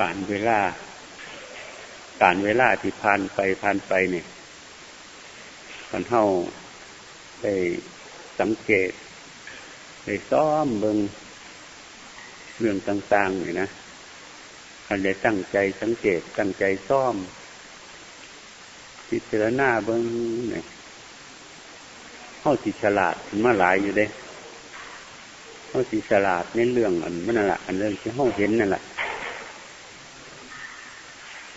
การเวลาการเวลาที่ผ่านไปผ่านไปเนี่ยมันเท่าได้สังเกตได้ซ้อมเบิงเรื่องต่างๆนี่นะอันได้ตั้งใจสังเกตตั้งใจซ้อมพิจารณาเบิงเนี่ยเข้าสิฉลาดมาหลายอยู่เด้ เขาสิฉลาดในเรื่องอันนั่นแหละอันเรื่องที่ห้องเห็นนั่นแหละ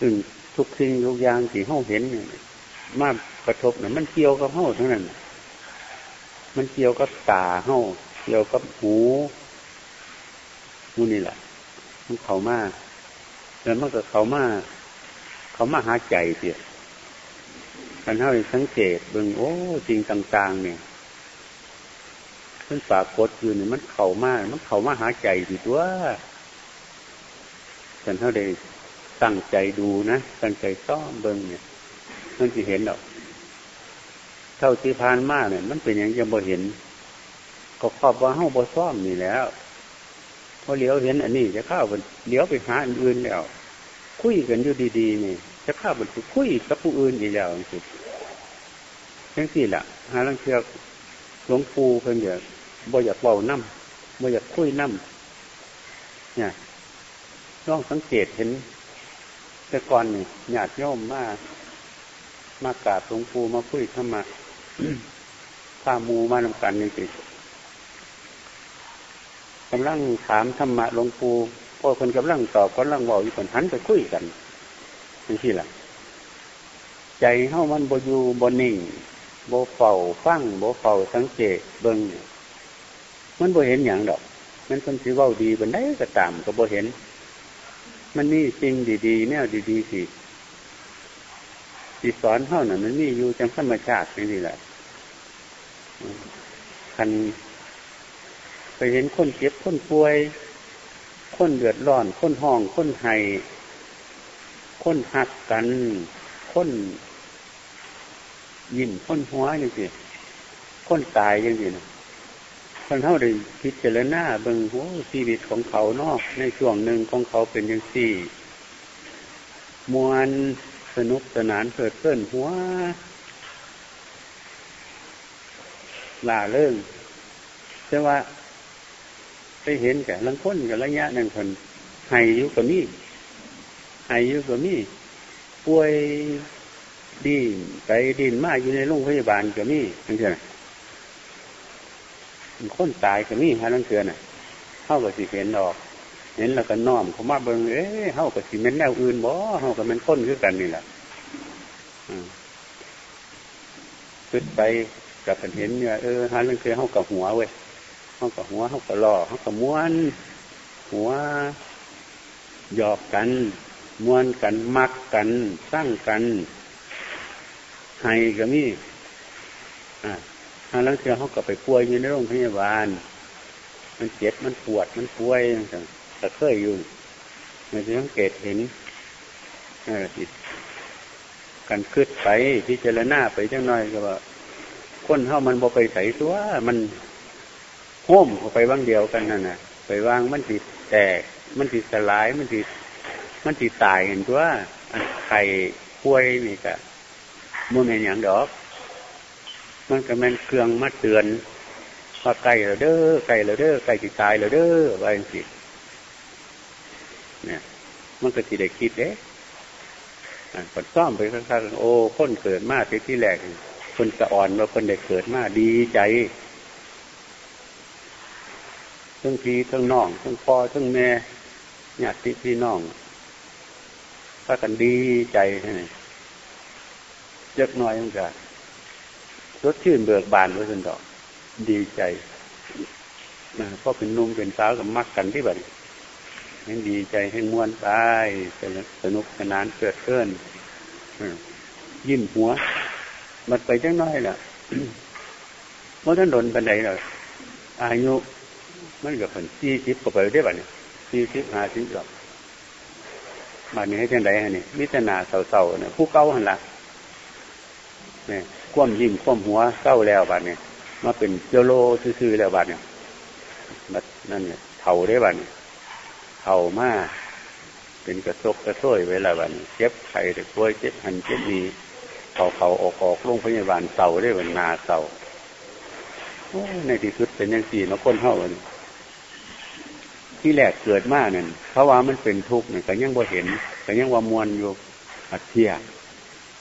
ซึ่งทุกสิ่งทุกอย่างที่ห้องเห็นนี่มากระทบเนี่ยมันเกี่ยวกับห้องทั้งนั้น มันเกี่ยวกับตาห้องเกี่ยวกับหูหูนี่แหละมันเขามาแล้วมันก็เขามาเขามาหาใจเสียกันเท่าสังเกตเบิ่งโอ้จริงต่าง ๆ เนี่ย มันปากดอยู่เนี่ยมันเข่ามามันเข่ามาหาใจดีตัวกันเท่าได้ตั้งใจดูนะตั้งใจซ้อมเบิ่งเนี่ยมันจะเห็นหรอกเท่าที่พานมากเนี่ย มันเป็นอย่างยังบ่เห็น ก็ครอบว่าเฮ้าบ่ซ้อมนี่แล้วพอเลี้ยวเห็นอันนี้จะเข้าไปเลี้ยวไปหาอันอื่นแล้ว คุยกันอยู่ดีๆนี่จะเข้าไปคุยกับผู้อื่นอีกแล้วสิทั้งสี่แหละหาลังเชือกหลวงปู่เพิ่นเดี๋ยว บ่อยากเบาน้ำบ่อยากคุยน้ำเนี่ยลองสังเกตเห็น แต่ก่อนนี่หยาดย่อมมากมากราบหลวงปู่มาคุยเข้ามาพามูมานำกันนี่สิกำลังถามธรรมะหลวงปู่พอคนกำลังตอบกำลังบอกอยู่คนหันไปคุยกันนี่ที่ละใจเข้ามันบอยู่บนนิ่งโบเฝ้าฟังโบเฝ้าสังเกตเบิ้ง มันโบเห็นอย่างดอก มันเป็นสีว่าดีบันไดก็ตามก็โบเห็น มันนี่จริงดีๆแนวดีๆสิสิสอนเท่านั้นมันมีอยู่จังธรรมชาตินี่แหละคันไปเห็นคนเจ็บคนป่วย คนเดือดร้อน คนห้อง คนไห้คนหักกัน คนยิ้มคนหัวอย่างสิคนตายอย่างสินะ คนเท่าได้พิจารณาเบิ่งโอ้ชีวิตของเขาเนาะในช่วงหนึ่งของเขาเป็นอย่างสี่มวนสนุกสนานเกิดเพื่นหัวล่าเรื่องแต่ว่าไปเห็นแก่ลังค้นกับระยะหนั่งคนไห้อยู่กับนี่ไห้อยู่กับนี่ป่วยดินไปดินมาอยู่ในโรงพยาบาลก็มีนั่น คือคนตายก็มีฮะนั่นคือน่ะเข้ากับสิเห็นออก เห็นแล้วก็น้อมเขามาเบิ่งเอ๊ะเข้ากับสิเม็นแนวอื่นบ่เข้ากับมันค้นคือกันนี่แหละขึ้นไปกับเห็นเนี่ยเออฮะนั่นคือเข้ากับหัวเว้ยเข้ากับหัวเข้ากับล่อเข้ากับม้วน หัวหยอกกันม้วนกันมักกันสร้างกันไห้ก็มีอ่า ทางลังเทือเขาก็ไปป่วยอยู่ในโรงพยาบาล มันเจ็บ มันปวด มันป่วยต่างแต่เคยอยู่มันจะสังเกตเห็นจิตกันคืดไปพิจารณาไปจังหน่อยก็ว่าคนเท่ามันบอไปใส่ตัวมันโห้มเข้าไปว่างเดียวกันนั่นน่ะ ไปวางมันติดแตก มันติดสลาย มันติดมันติดตายเห็นตัวไข่ป่วยนี่ก็มันเป็นอย่างดอก มันก็แม่นเครื่องมาเตือนว่าไก่เราเด้อไก่เราเด้อไก่ติตายเราเด้อว่าอย่างสิเนี่ย มันก็สิได้คิดเด้ผลซ่อมไปข้างๆโอ้คนเกิดมาที่ที่แรกคนสะอ่อนว่าคนได้เกิดมาดีใจทั้งพี่ทั้งน้องทั้งพ่อทั้งแม่ญาติพี่น้องถ้ากันดีใจใช่ไหมเล็กน้อยมันจะรสชื่นเบิกบานไว้จนดอก ดีใจนะเพราะเป็นนุ่มเป็นสาวกับมักกันที่แบบให้ดีใจให้มวนไปสนุกสนานเกิดเกินยิ้มหัว มันไปจังน้อยแหละเมื่อท่านโดนบันไดเลยอายุมันกับคนสี่สิบก็ไปได้บ่เนี่ยสี่สิบห้าสิบหรอกบัดนี้ให้จังไดฮะนี่มิตรนาเศร้าๆเนี่ยผู้เก่าหันละเนี่ย คว่ำยิ้มคว่ำหัวเศร้าแล้วบัดเนี่ยมาเป็นเจโลซื่อๆแล้วบัดเนี่ยบัดนั่นเนี่ยเท่าได้บันเท่ามาเป็นกระซกกระโซยเวลาบันเจ็บไข้แต่ป่วยเจ็บหันเจ็บมีเขาเขาออกออกโรงพยาบาลเสาได้บันนาเสาในที่สุดเป็นยังสี่มาค้นเท่ากันที่แรกเกิดมาเนี่ยเพราะว่ามันเป็นทุกข์เนี่ยก็ยังบ่เห็นก็ยังว่ามวนอยู่อัดเทีย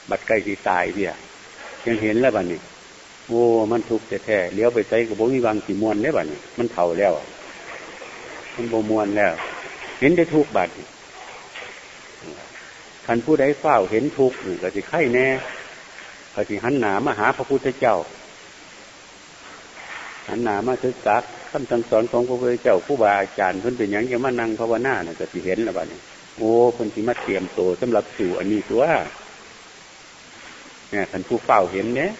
บัดใกล้ที่ตายเทีย ยังเห็นแล้วบัดนี้โอ้มันทุกข์แท้ๆเลี้ยวไปใจกับบ่มีวางสีมวนได้วบัดนี้มันเถ่าแล้ว มันบ่มวนแล้ว เห็นได้ทุกข์บัดท่านผู้ใดเฝ้าเห็นทุกข์ก็จะไข่แน่ก็จะหันหนามาหาพระพุทธเจ้า หันหนามาศึกษาคำสั่งสอนของพระพุทธเจ้าผู้บาอาจารย์เพิ่นเป็นอย่างยังมานั่งภาวนาเนี่ยก็จะเห็นแล้วบัดนี้โอ้เพิ่มาเตรียมโตสำหรับสู่อันนี้ตัว เนี่ยท่านผู้เฝ้าเห็นเนี่ย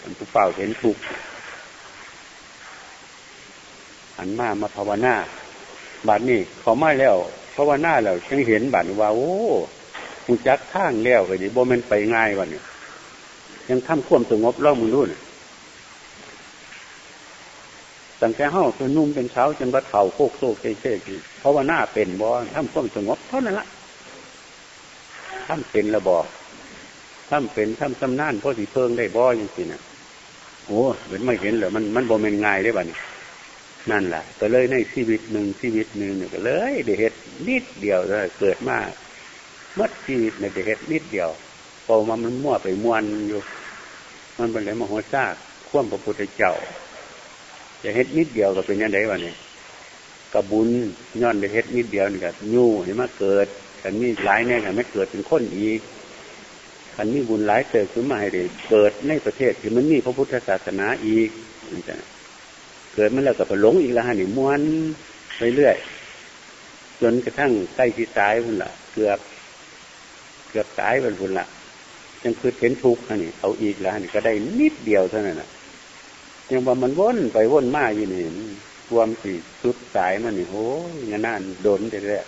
ท่านผู้เฝ้าเห็นทุกหันมามาภาวนาบัดนี้เขาไม่แล้วภาวนาแล้วยังเห็นบัดว่าโอ้มุจักข้างแล้วไปดิบ่มันไปง่ายวันนี้ยังทำควมสงบร่องมึงรู้เนี่ยตั้งแต่เฮ้าเป็นนุ่มเป็นเช้าจนวัดเข่าโคกโซกเช่ๆเพราะว่าหน้าเป็นบอทำควมสงบเท่านั้นละทำเป็นระบอก ทำเป็นทำสำนานเพราะสีเพิงได้บอยังสินะโอ้เห็นไม่เห็นเหรอมันมันบ่เป็นง่ายได้บ้านี่นั่นแหละก็เลยในชีวิตหนึ่งชีวิตหนึ่งเนี่ยก็เลยเดเฮ็ดนิดเดียวเลยเกิดมาเมื่อชีวิตในเดเฮ็ดนิดเดียวพอมามันมั่วไปมวนอยู่ มันเป็นอะไรมาหัวซากคว่ำพระพุทธเจ้าจะเฮ็ดนิดเดียวก็เป็นยังไงวะเนี่ยกระบุญย้อนไปเฮ็ดนิดเดียวนี่ก็ยู่เห็นมาเกิดขันมีหลายแน่กันไม่เกิดเป็นคนอีก ขันมีบุญหลายเกิดขึ้นมาให้ได้เกิดในประเทศที่มันมีพระพุทธศาสนาอีกเกิดมันแล้วก็ไปหลงอีกแล้วฮะนี่ม้วนไปเรื่อยจนกระทั่งใกล้ที่ตายพุ่นละเกือบ เกือบตายไปพุ่นละยังคือเห็นทุกข์นี่เอาอีกแล้วนี่ก็ได้นิดเดียวเท่านั้นแหะยังว่ามันวนไปวนมาอยู่นี่ความสีสุดสายมันนี่โอ้ยงานนั่นโดนแต่แรก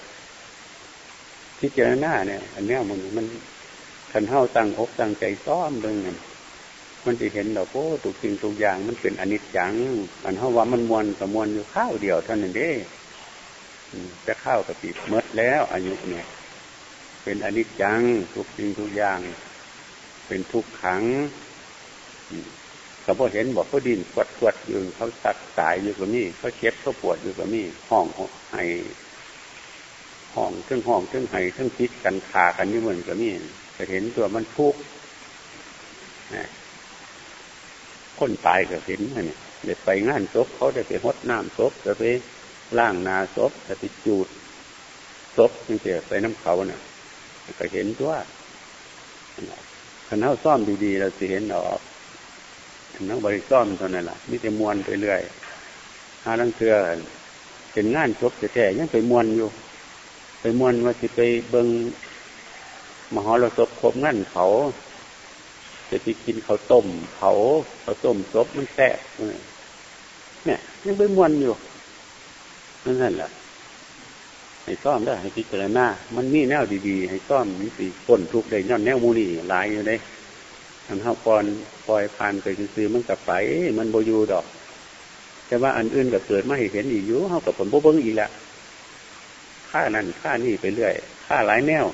พิจารณาเนี่ย อันนี้มันมัน ขันเท้าตั้งอกตั้งใจซ้อมเรื่องนั้นมันจะเห็นดอกโอ้ทุกสิ่งทุกอย่างมันเป็นอนิจจังอันเท้าว่ามันมวนกับมวนอยู่ข้าวเดียวเท่านั้นเด้จะข้าวกับปีเมดแล้วอายุเนี่ย เป็นอนิจจังทุกสิ่งทุกอย่าง เป็นทุกขังเขาพอเห็นบอกเขาดินกวดกวดอยู่เขาตัดสายอยู่กับนี่เขาเช็บเขาปวดอยู่กับนี่ห้องไห้ห้องเครื่องห้องเครื่องไห้เครื่องพิษกันขากันอยู่เหมือนกับนี่ จะเห็นตัวมันทุกข์คนตายก็เห็นเนี่ยเด็ไปงานศพเขาได้ไปหดน้ำศพจะไปล่างนาศพจะไปจูดศพนี่เสียไปน้ำเขาเนี่ยก็เห็นตัวขันเท้าซ่อมดีๆเราจะเห็นออกนักบริซ่อมเท่านั้นแหละมิจะมวนไปเรื่อยหาลังเทือเป็นงานจบแต่ยังไปมวนอยู่ ไปมวนว่าสิไปเบิง มหรสพครบงั้นเขาจะไปกินเขาต้มเขาเขาต้มศพมันแซ่บเนี่ยยังไปมวนอยู่นั่นแหละให้ซ่อมได้ให้พิจารณา มันมีแนวดีๆ ให้ซ่อมมีสีปนทุกได้ย้อนแนวมูนี่หลายอยู่ได้อันเท่าก่อนปล่อยผ่านไปซื้อมันกับไป มันโบยูดอก แต่ว่าอันอื่นก็เกิดมาให้เห็นอีกอยู่เท่ากับผลโบเบิ้งอีกแหละค่านั่นค่านี่ไปเรื่อยค่าหลายแนว